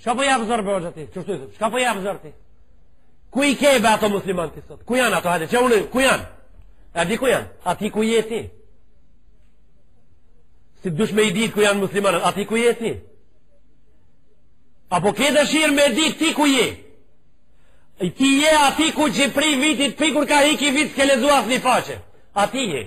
Çka po ja fut zor bre gjëti? Qështu i themi? Çka po ja fut zor ti? Ku i ke be ato musliman ti sot? Ku janë ato? Hajde, që unë, ku janë? A di ku janë? A ti ku je ti? Si dush me i ditë ku janë muslimanët? A ti ku je ti? Apo ke dëshirë me ditë ti ku je? Ti je ai tipi që prej vitit, prej kur ka hi ky vit, s'ke lexu asnjë faqe. A ti je?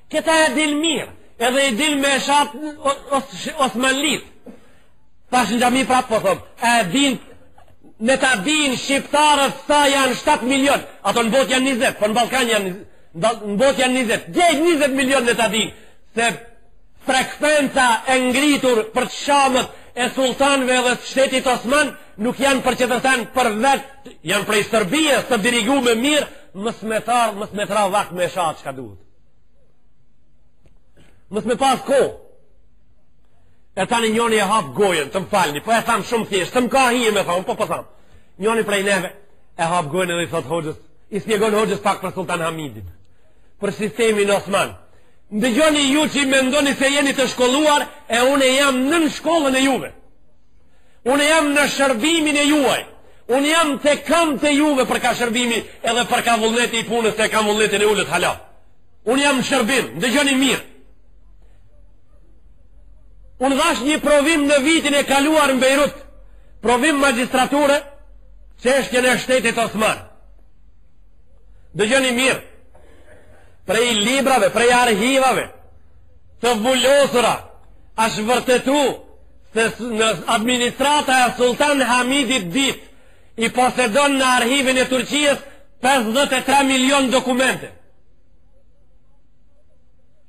Këta e din mirë, edhe din me i sha Osmanlit. Tash në xhami prapë po thëmë, e din, le ta dinë shqiptarët sa janë 7 milion, ato në botë janë 20, po në Ballkan janë, në botë janë 20, dhe 20 milion le ta dinë, se frekvenca e ngritur për të shamet e sultanve dhe të shtetit Osman nuk janë për qetër send, përveç, janë prej Serbije, të dirigume mirë, mos me pas, mos me pas vakt me sha çka duhet. Mos me pas kohë. E tani njoni e hap gojën, të më falni, po e thamë shumë thjeshtë, s'më ka hije me thanë, po po thamë. Njoni prej neve e hap gojën edhe i thotë hoxhës, i spjegon hoxhës pak për Sultan Hamidin, për sistemin Osman. Ndëgjoni ju që i mendoni se jeni të shkolluar, e unë jam nën shkollën e juve. Unë jam në shërbimin e juaj. Unë jam te kamtë e juve për ka shërbimi edhe për ka vullneti i punës, se e kam vullnetin e ulët hala. Unë jam në shërbim, ndëgjoni mirë. Unë dhash një provim në vitin e kaluar në Bejrut, provim magistrature, çështjen e shtetit osman. Ndëgjoni mirë, prej librave, prej arhivave, të vulosura asht vërtetu se në administrata e Sultan Hamidit Dytë i posedon në arhivin e Turqisë 53 milion dokumente.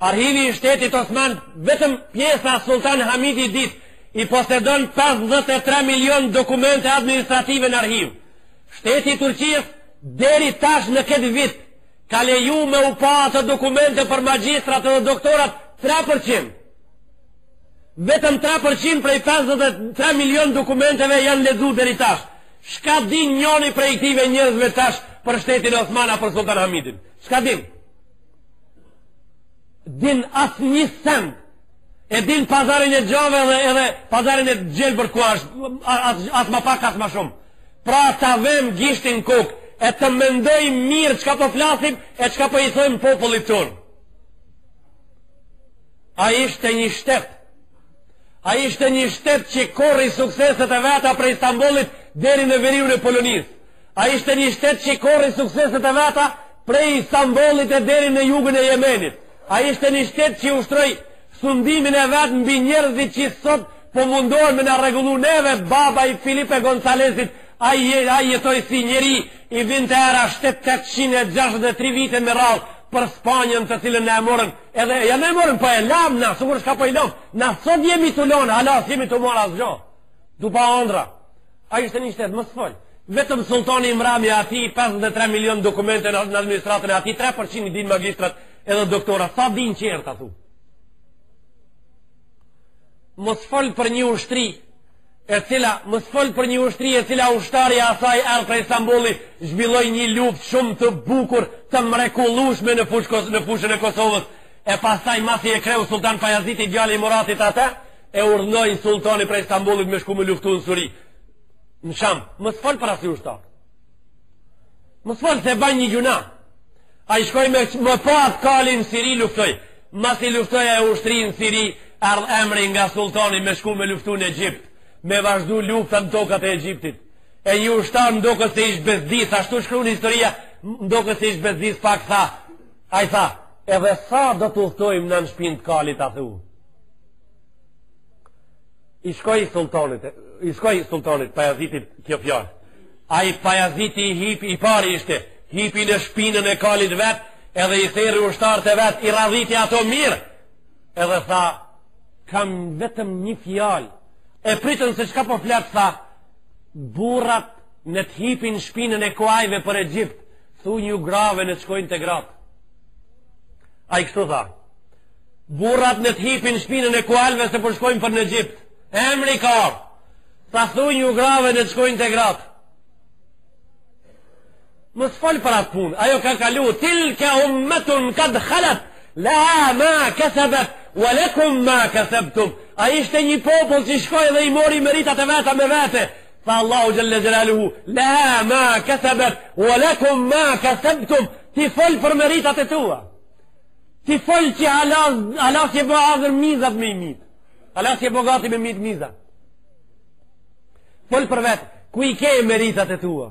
Arhivi i shtetit Osman vetëm pjesa Sultan Hamidit Dytë i posedon 53 milion dokumente administrative në arhiv. Shteti i Turqisë deri tash në këtë vit Ka leju me u pa ato dokumente për magjistrat edhe doktorat 3%. Vetëm 3% prej 53 milion dokumenteve janë lexu deri tash. Çka din njoni prej këtyne njërzve tash për shtetin Osman a për Sultan Hamidin? Çka din? S'din asnjë send E din pazarin e gjave edhe pazarin e gjelbër ku ashtë, as ma pak, as ma shumë. Pra ta vem gishtin kokës, e të mendojmë mirë çka po flasim, e çka po i thojmë popullit tonë. Ai ishte një shtet, ai ishte një shtet që i korri sukseset e veta prej Stambollit deri në veriun e Polonisë. Ai ishte një shtet që i korri sukseset e veta prej Stambollit e deri në jugun e Jemenit. Ai ishte një shtet që ushtroi sundimin e vet mbi njerëzit që sot po mundohen me na rregullu neve, baba i Filipe Goncalezit, ai ai jetoi si njeri i vinte era shtet tetëqind e gjashtëdhjetë e tri vite me radhë për Spanjën të cilën na e morën edhe ja na e morën po e lamë na sikur çka po i lëmë na sot jemi tu lënë hala s'jemi tu marrë asgjë tu pa andrra Ai ishte një shtet, mos fol. Vetëm sulltani i mrami ati 53 milion dokumente në administratën e atij 3% i din magjistrat edhe doktora. Sa din qërë të thu? Mos fol për një ushtri e cila, mos fol për një ushtri e cila ushtari i asaj erdh prej Stambolli zhvilloi një luftë shumë të bukur të mrekullushme në, fushkos, në fushën e Kosovës e pasaj masi e kreu Sultan Pajaziti djali i Muratit ata e urdhnoi sultani prej Stambollit me shku me luftu në Suri. Në Sham, më sfal për asnjë ushtar. Mos fol se bën një gjunah. Ai shkoi mbi at kalin në Siri luftoi. Masi luftoi ajo ushtri në Siri, ardh emri nga sultani me shku me luftu në Egjipt, me vazhdu lufta në tokat e Egjiptit. E një ushtar m'doket se ish bezdis, ashtu shkru në histori, m'doket se ish bezdis pak, tha, ai tha, edhe sa do të udhtojmë na në shpinë të kalit, a thu. I shkoi sultanit, i shkoi sultanit Pajazitit kjo fjalë. Ai Pajaziti i hipi, i pari ishte, hipi në shpinën e kalit vet, edhe i thirri ushtarët e vet, i radhiti ato mirë. Edhe tha, kam vetëm një fjalë. E pritën se çka po flet tha, burrat ne të hipin n'shpinën e kuajve për Egjipt, thunju grave ne të shkojnë te gratë. Ai kështu tha, Burrat ne të hipin n'shpinën e kualve se po shkojnë për në Egjipt. Emri ka ardh. Tha thunju grave ne të shkojnë te gratë. Mos fol për atë punë. Ajo ka kalu. Tilke ummetun kad khalat. La ma kesebet. Wa lekum ma kesebtum. Ai ishte një popull që shkoi dhe i mori meritat e veta me vete. Tha Allahu xhel-le xhelaluhu. La ma kesebet. Wa lekum ma kesebtum. Ti fol për meritat e tua. Ti fol që hala s', hala s'je bo hazër mizat me i mit. Hala s'je bo gati me mit mizat. Fol për vete, ku i ke meritat e tua?